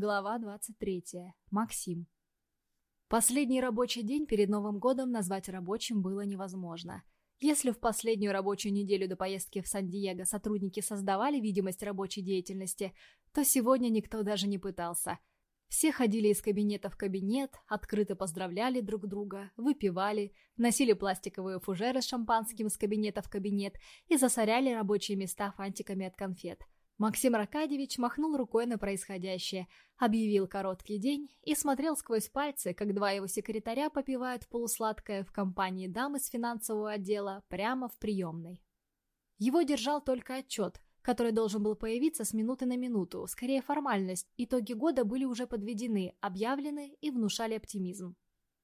Глава 23. Максим. Последний рабочий день перед Новым годом назвать рабочим было невозможно. Если в последнюю рабочую неделю до поездки в Сан-Диего сотрудники создавали видимость рабочей деятельности, то сегодня никто даже не пытался. Все ходили из кабинета в кабинет, открыто поздравляли друг друга, выпивали, носили пластиковые фужеры с шампанским из кабинета в кабинет и засоряли рабочие места фантиками от конфет – Максим Аркадьевич махнул рукой на происходящее, объявил короткий день и смотрел сквозь пальцы, как два его секретаря попивают полусладкое в компании дам из финансового отдела прямо в приемной. Его держал только отчет, который должен был появиться с минуты на минуту, скорее формальность, итоги года были уже подведены, объявлены и внушали оптимизм.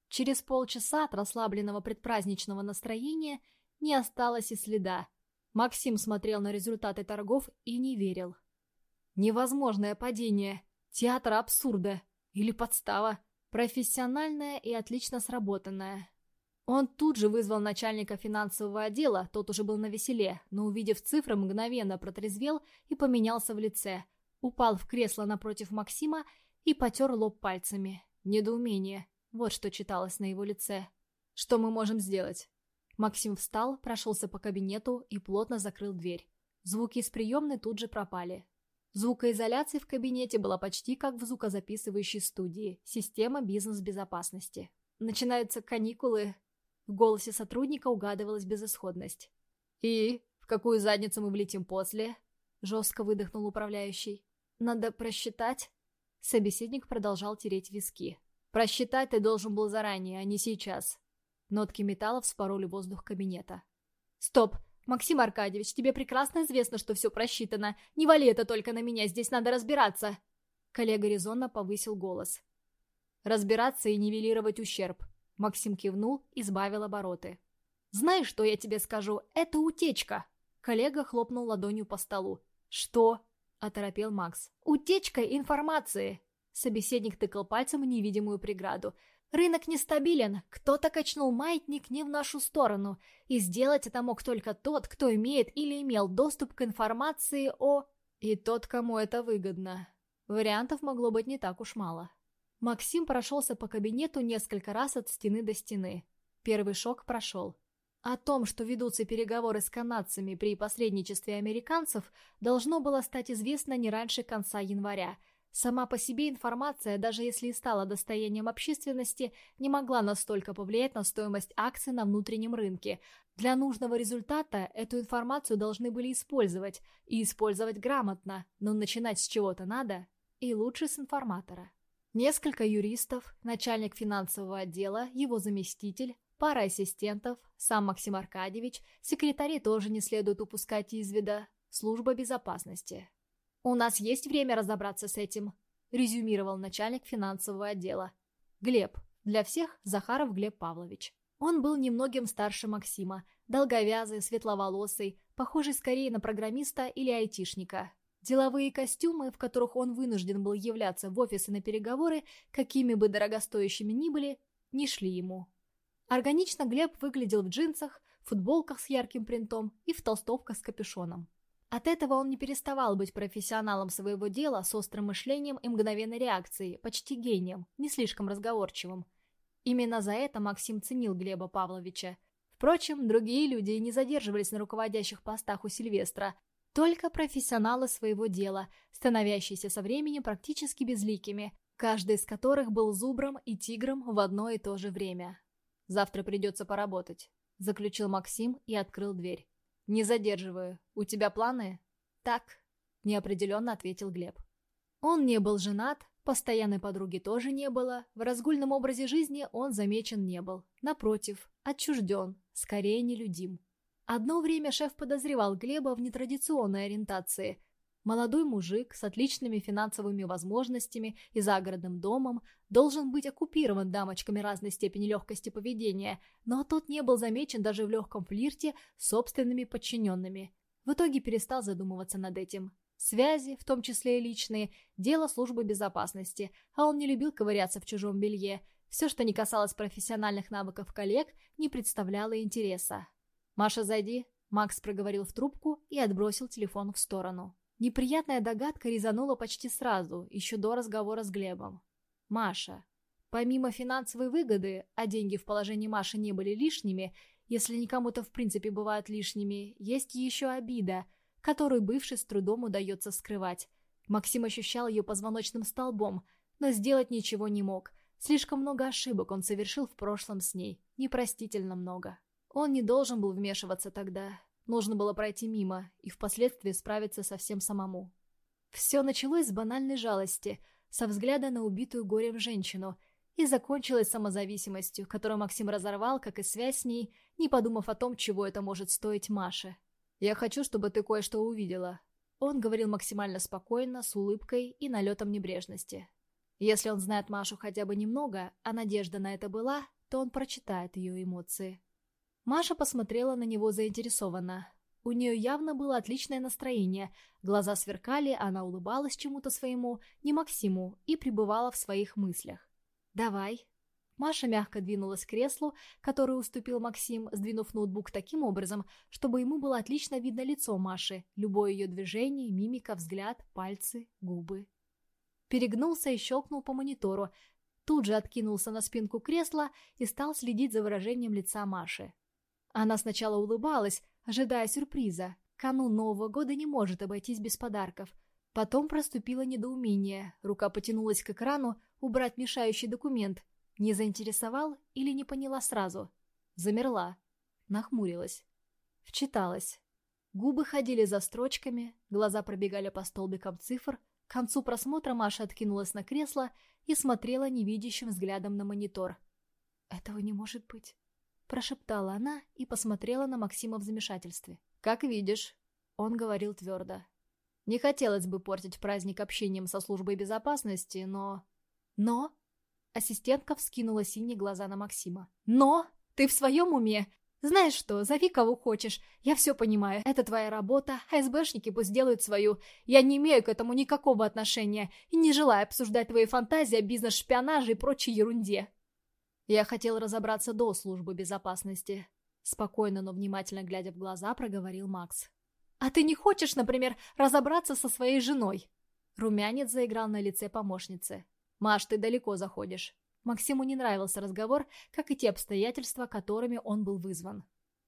Через полчаса от расслабленного предпраздничного настроения не осталось и следа, Максим смотрел на результаты торгов и не верил. Невозможное падение. Театр абсурда. Или подстава. Профессиональная и отлично сработанная. Он тут же вызвал начальника финансового отдела, тот уже был на веселе, но, увидев цифры, мгновенно протрезвел и поменялся в лице. Упал в кресло напротив Максима и потер лоб пальцами. Недоумение. Вот что читалось на его лице. «Что мы можем сделать?» Максим встал, прошелся по кабинету и плотно закрыл дверь. Звуки из приемной тут же пропали. Звукоизоляция в кабинете была почти как в звукозаписывающей студии. Система бизнес-безопасности. Начинаются каникулы. В голосе сотрудника угадывалась безысходность. «И? В какую задницу мы влетим после?» Жестко выдохнул управляющий. «Надо просчитать?» Собеседник продолжал тереть виски. «Просчитать ты должен был заранее, а не сейчас. Нотки металла вспороли воздух кабинета. «Стоп! Максим Аркадьевич, тебе прекрасно известно, что все просчитано. Не вали это только на меня, здесь надо разбираться!» Коллега резонно повысил голос. «Разбираться и нивелировать ущерб». Максим кивнул и сбавил обороты. «Знаешь, что я тебе скажу? Это утечка!» Коллега хлопнул ладонью по столу. «Что?» – оторопел Макс. «Утечка информации!» Собеседник тыкал пальцем в невидимую преграду. Рынок нестабилен, кто-то качнул маятник не в нашу сторону, и сделать это мог только тот, кто имеет или имел доступ к информации о... И тот, кому это выгодно. Вариантов могло быть не так уж мало. Максим прошелся по кабинету несколько раз от стены до стены. Первый шок прошел. О том, что ведутся переговоры с канадцами при посредничестве американцев, должно было стать известно не раньше конца января – Сама по себе информация, даже если и стала достоянием общественности, не могла настолько повлиять на стоимость акций на внутреннем рынке. Для нужного результата эту информацию должны были использовать, и использовать грамотно, но начинать с чего-то надо, и лучше с информатора. Несколько юристов, начальник финансового отдела, его заместитель, пара ассистентов, сам Максим Аркадьевич, секретари тоже не следует упускать из вида, служба безопасности. «У нас есть время разобраться с этим», – резюмировал начальник финансового отдела. Глеб. Для всех Захаров Глеб Павлович. Он был немногим старше Максима, долговязый, светловолосый, похожий скорее на программиста или айтишника. Деловые костюмы, в которых он вынужден был являться в офисы на переговоры, какими бы дорогостоящими ни были, не шли ему. Органично Глеб выглядел в джинсах, футболках с ярким принтом и в толстовках с капюшоном. От этого он не переставал быть профессионалом своего дела с острым мышлением и мгновенной реакцией, почти гением, не слишком разговорчивым. Именно за это Максим ценил Глеба Павловича. Впрочем, другие люди не задерживались на руководящих постах у Сильвестра, только профессионалы своего дела, становящиеся со временем практически безликими, каждый из которых был зубром и тигром в одно и то же время. «Завтра придется поработать», — заключил Максим и открыл дверь. «Не задерживаю. У тебя планы?» «Так», — неопределенно ответил Глеб. Он не был женат, постоянной подруги тоже не было, в разгульном образе жизни он замечен не был. Напротив, отчужден, скорее нелюдим. Одно время шеф подозревал Глеба в нетрадиционной ориентации, Молодой мужик с отличными финансовыми возможностями и загородным домом должен быть оккупирован дамочками разной степени легкости поведения, но тот не был замечен даже в легком флирте с собственными подчиненными. В итоге перестал задумываться над этим. Связи, в том числе и личные, дело службы безопасности, а он не любил ковыряться в чужом белье. Все, что не касалось профессиональных навыков коллег, не представляло интереса. «Маша, зайди», — Макс проговорил в трубку и отбросил телефон в сторону. Неприятная догадка резанула почти сразу, еще до разговора с Глебом. Маша. Помимо финансовой выгоды, а деньги в положении Маши не были лишними, если никому-то в принципе бывают лишними, есть еще обида, которую бывший с трудом удается скрывать. Максим ощущал ее позвоночным столбом, но сделать ничего не мог. Слишком много ошибок он совершил в прошлом с ней. Непростительно много. Он не должен был вмешиваться тогда. Нужно было пройти мимо и впоследствии справиться со всем самому. Все началось с банальной жалости, со взгляда на убитую горем женщину, и закончилось самозависимостью, которую Максим разорвал, как и связь с ней, не подумав о том, чего это может стоить Маше. «Я хочу, чтобы ты кое-что увидела». Он говорил максимально спокойно, с улыбкой и налетом небрежности. Если он знает Машу хотя бы немного, а надежда на это была, то он прочитает ее эмоции. Маша посмотрела на него заинтересованно. У нее явно было отличное настроение, глаза сверкали, она улыбалась чему-то своему, не Максиму, и пребывала в своих мыслях. «Давай». Маша мягко двинулась к креслу, которое уступил Максим, сдвинув ноутбук таким образом, чтобы ему было отлично видно лицо Маши, любое ее движение, мимика, взгляд, пальцы, губы. Перегнулся и щелкнул по монитору, тут же откинулся на спинку кресла и стал следить за выражением лица Маши. Она сначала улыбалась, ожидая сюрприза. Канун Нового года не может обойтись без подарков. Потом проступило недоумение. Рука потянулась к экрану убрать мешающий документ. Не заинтересовал или не поняла сразу? Замерла. Нахмурилась. Вчиталась. Губы ходили за строчками, глаза пробегали по столбикам цифр. К концу просмотра Маша откинулась на кресло и смотрела невидящим взглядом на монитор. «Этого не может быть». Прошептала она и посмотрела на Максима в замешательстве. «Как видишь», — он говорил твердо. «Не хотелось бы портить праздник общением со службой безопасности, но...» «Но?» Ассистентка вскинула синие глаза на Максима. «Но? Ты в своем уме? Знаешь что, зови кого хочешь. Я все понимаю. Это твоя работа. АСБшники пусть делают свою. Я не имею к этому никакого отношения и не желаю обсуждать твои фантазии о бизнес-шпионаже и прочей ерунде. Я хотел разобраться до службы безопасности. Спокойно, но внимательно глядя в глаза, проговорил Макс. «А ты не хочешь, например, разобраться со своей женой?» Румянец заиграл на лице помощницы. «Маш, ты далеко заходишь». Максиму не нравился разговор, как и те обстоятельства, которыми он был вызван.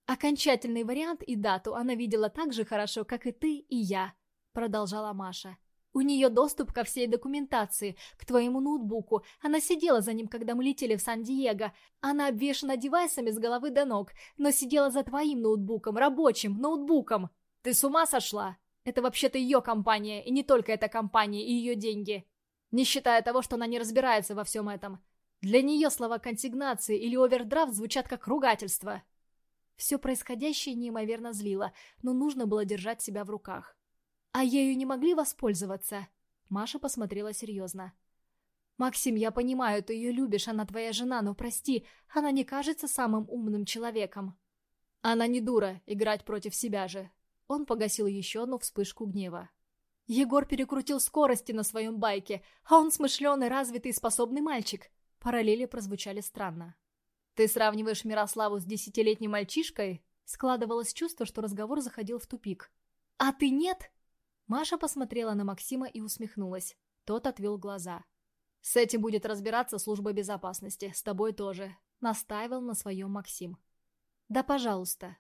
«Окончательный вариант и дату она видела так же хорошо, как и ты и я», продолжала Маша. У нее доступ ко всей документации, к твоему ноутбуку. Она сидела за ним, когда мы летели в Сан-Диего. Она обвешана девайсами с головы до ног, но сидела за твоим ноутбуком, рабочим ноутбуком. Ты с ума сошла? Это вообще-то ее компания, и не только эта компания и ее деньги. Не считая того, что она не разбирается во всем этом. Для нее слова консигнации или овердрафт звучат как ругательство. Все происходящее неимоверно злило, но нужно было держать себя в руках. «А ею не могли воспользоваться?» Маша посмотрела серьезно. «Максим, я понимаю, ты ее любишь, она твоя жена, но прости, она не кажется самым умным человеком». «Она не дура, играть против себя же». Он погасил еще одну вспышку гнева. Егор перекрутил скорости на своем байке, а он смышленый, развитый и способный мальчик. Параллели прозвучали странно. «Ты сравниваешь Мирославу с десятилетним мальчишкой?» Складывалось чувство, что разговор заходил в тупик. «А ты нет?» Маша посмотрела на Максима и усмехнулась. Тот отвел глаза. «С этим будет разбираться служба безопасности. С тобой тоже», — настаивал на своем Максим. «Да, пожалуйста».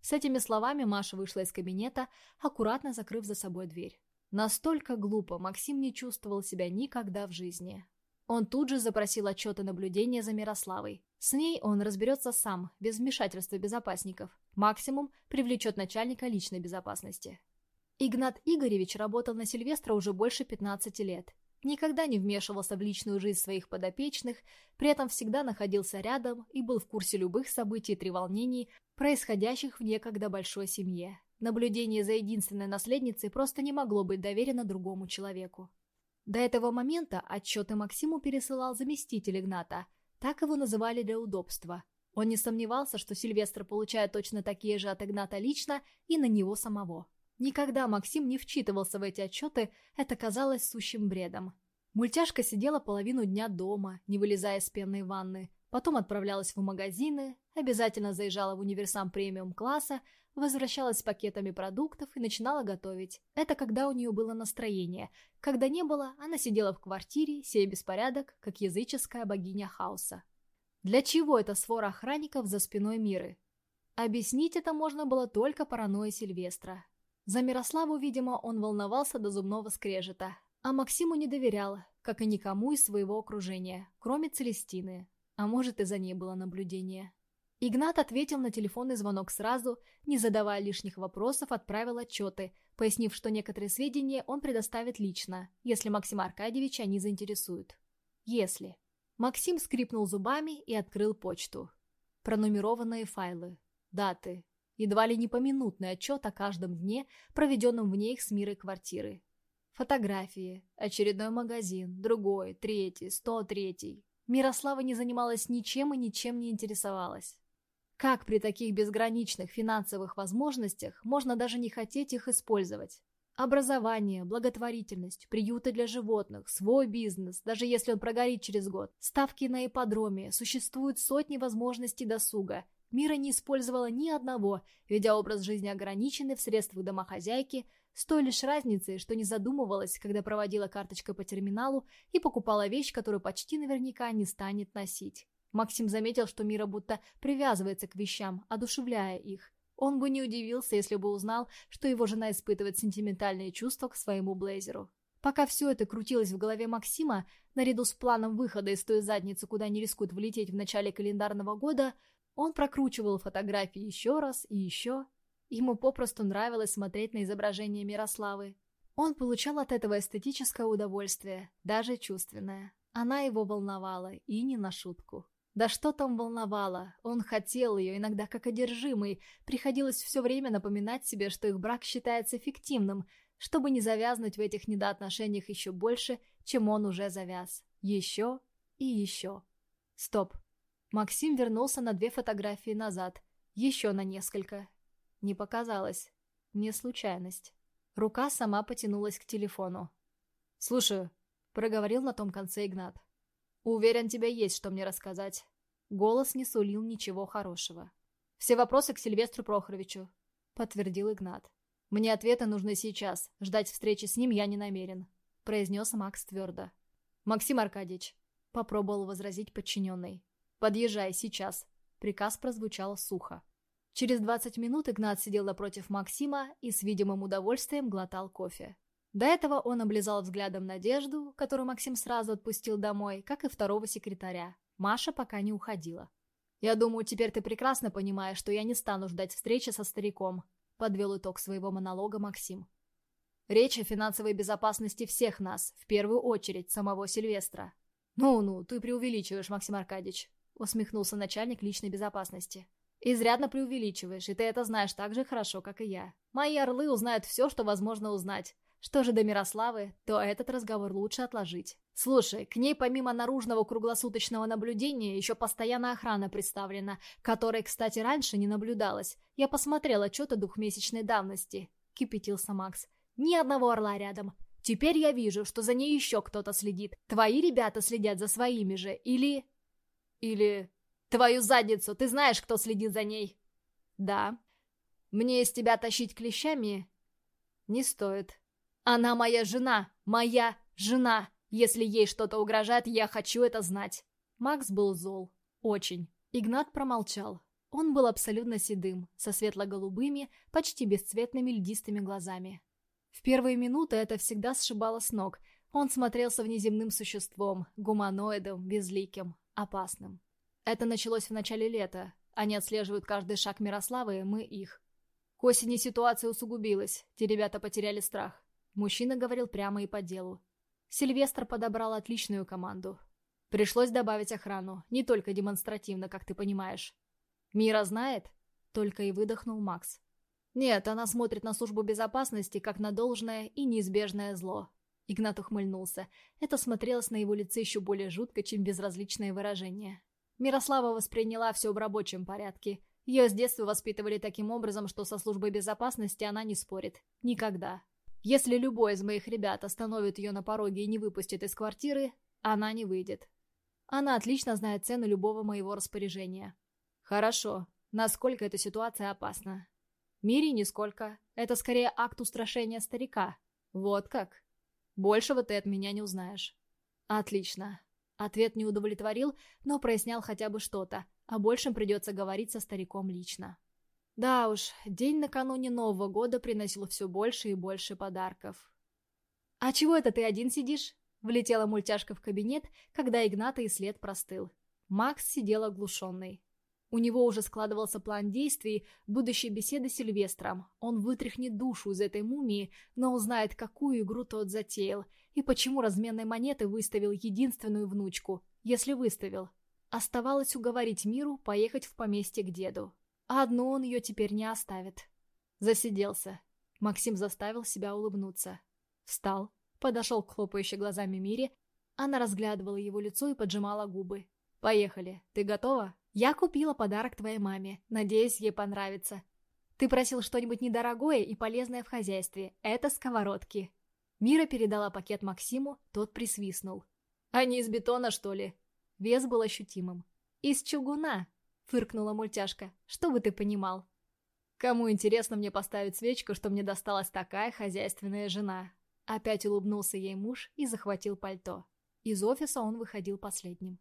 С этими словами Маша вышла из кабинета, аккуратно закрыв за собой дверь. Настолько глупо Максим не чувствовал себя никогда в жизни. Он тут же запросил отчеты наблюдения за Мирославой. С ней он разберется сам, без вмешательства безопасников. Максимум привлечет начальника личной безопасности. Игнат Игоревич работал на Сильвестра уже больше 15 лет. Никогда не вмешивался в личную жизнь своих подопечных, при этом всегда находился рядом и был в курсе любых событий и треволнений, происходящих в некогда большой семье. Наблюдение за единственной наследницей просто не могло быть доверено другому человеку. До этого момента отчеты Максиму пересылал заместитель Игната, так его называли для удобства. Он не сомневался, что Сильвестр получает точно такие же от Игната лично и на него самого. Никогда Максим не вчитывался в эти отчеты, это казалось сущим бредом. Мультяшка сидела половину дня дома, не вылезая из пенной ванны, потом отправлялась в магазины, обязательно заезжала в универсам премиум-класса, возвращалась с пакетами продуктов и начинала готовить. Это когда у нее было настроение. Когда не было, она сидела в квартире, сея беспорядок, как языческая богиня хаоса. Для чего эта свора охранников за спиной Миры? Объяснить это можно было только паранойей Сильвестра. За Мирославу, видимо, он волновался до зубного скрежета, а Максиму не доверял, как и никому из своего окружения, кроме Целестины. А может, и за ней было наблюдение. Игнат ответил на телефонный звонок сразу, не задавая лишних вопросов, отправил отчеты, пояснив, что некоторые сведения он предоставит лично, если Максима Аркадьевича они заинтересуют. Если. Максим скрипнул зубами и открыл почту. Пронумерованные файлы, даты, едва ли не отчет о каждом дне, проведенном вне их с мирой квартиры. Фотографии, очередной магазин, другой, третий, сто третий. Мирослава не занималась ничем и ничем не интересовалась. Как при таких безграничных финансовых возможностях можно даже не хотеть их использовать? Образование, благотворительность, приюты для животных, свой бизнес, даже если он прогорит через год, ставки на ипподроме, существуют сотни возможностей досуга. Мира не использовала ни одного, ведя образ жизни ограниченный в средствах домохозяйки, с той лишь разницей, что не задумывалась, когда проводила карточкой по терминалу и покупала вещь, которую почти наверняка не станет носить. Максим заметил, что Мира будто привязывается к вещам, одушевляя их. Он бы не удивился, если бы узнал, что его жена испытывает сентиментальные чувства к своему блейзеру. Пока все это крутилось в голове Максима, наряду с планом выхода из той задницы, куда не рискует влететь в начале календарного года, он прокручивал фотографии еще раз и еще. Ему попросту нравилось смотреть на изображение Мирославы. Он получал от этого эстетическое удовольствие, даже чувственное. Она его волновала, и не на шутку. Да что там волновало, он хотел ее, иногда как одержимый, приходилось все время напоминать себе, что их брак считается фиктивным, чтобы не завязнуть в этих недоотношениях еще больше, чем он уже завяз. Еще и еще. Стоп. Максим вернулся на две фотографии назад, еще на несколько. Не показалось. Не случайность. Рука сама потянулась к телефону. «Слушаю», — проговорил на том конце Игнат. «Уверен, тебе есть что мне рассказать». Голос не сулил ничего хорошего. «Все вопросы к Сильвестру Прохоровичу», — подтвердил Игнат. «Мне ответы нужны сейчас. Ждать встречи с ним я не намерен», — произнес Макс твердо. «Максим Аркадьевич», — попробовал возразить подчиненный. «Подъезжай сейчас». Приказ прозвучал сухо. Через 20 минут Игнат сидел напротив Максима и с видимым удовольствием глотал кофе. До этого он облизал взглядом Надежду, которую Максим сразу отпустил домой, как и второго секретаря. Маша пока не уходила. «Я думаю, теперь ты прекрасно понимаешь, что я не стану ждать встречи со стариком», подвел итог своего монолога Максим. «Речь о финансовой безопасности всех нас, в первую очередь самого Сильвестра». «Ну-ну, ты преувеличиваешь, Максим Аркадьевич», усмехнулся начальник личной безопасности. «Изрядно преувеличиваешь, и ты это знаешь так же хорошо, как и я. Мои орлы узнают все, что возможно узнать. Что же до Мирославы, то этот разговор лучше отложить. Слушай, к ней помимо наружного круглосуточного наблюдения еще постоянно охрана представлена, которой, кстати, раньше не наблюдалась. Я посмотрел отчеты двухмесячной давности. Кипятился Макс. Ни одного орла рядом. Теперь я вижу, что за ней еще кто-то следит. Твои ребята следят за своими же, или... Или... Твою задницу, ты знаешь, кто следит за ней? Да. Мне из тебя тащить клещами? Не стоит. Она моя жена, моя жена. Если ей что-то угрожает, я хочу это знать. Макс был зол. Очень. Игнат промолчал. Он был абсолютно седым, со светло-голубыми, почти бесцветными льдистыми глазами. В первые минуты это всегда сшибало с ног. Он смотрелся внеземным существом, гуманоидом, безликим, опасным. Это началось в начале лета. Они отслеживают каждый шаг Мирославы, мы их. К осени ситуация усугубилась, те ребята потеряли страх. Мужчина говорил прямо и по делу. Сильвестр подобрал отличную команду. Пришлось добавить охрану, не только демонстративно, как ты понимаешь. «Мира знает?» — только и выдохнул Макс. «Нет, она смотрит на службу безопасности как на должное и неизбежное зло». Игнат ухмыльнулся. Это смотрелось на его лице еще более жутко, чем безразличное выражение. Мирослава восприняла все в рабочем порядке. Ее с детства воспитывали таким образом, что со службой безопасности она не спорит. Никогда. Если любой из моих ребят остановит ее на пороге и не выпустит из квартиры, она не выйдет. Она отлично знает цену любого моего распоряжения. Хорошо. Насколько эта ситуация опасна? Мире нисколько. Это скорее акт устрашения старика. Вот как. Большего ты от меня не узнаешь. Отлично. Ответ не удовлетворил, но прояснял хотя бы что-то. О большем придется говорить со стариком лично. Да уж, день накануне Нового года приносил все больше и больше подарков. «А чего это ты один сидишь?» Влетела мультяшка в кабинет, когда Игната и след простыл. Макс сидел оглушенный. У него уже складывался план действий будущей беседы с Сильвестром. Он вытряхнет душу из этой мумии, но узнает, какую игру тот затеял, и почему разменной монеты выставил единственную внучку, если выставил. Оставалось уговорить Миру поехать в поместье к деду. А одну он ее теперь не оставит. Засиделся. Максим заставил себя улыбнуться. Встал, подошел к хлопающей глазами Мире. Она разглядывала его лицо и поджимала губы. «Поехали. Ты готова? Я купила подарок твоей маме. Надеюсь, ей понравится. Ты просил что-нибудь недорогое и полезное в хозяйстве. Это сковородки». Мира передала пакет Максиму, тот присвистнул. «Они из бетона, что ли?» Вес был ощутимым. «Из чугуна», — фыркнула мультяшка. «Что бы ты понимал?» «Кому интересно мне поставить свечку, что мне досталась такая хозяйственная жена?» Опять улыбнулся ей муж и захватил пальто. Из офиса он выходил последним.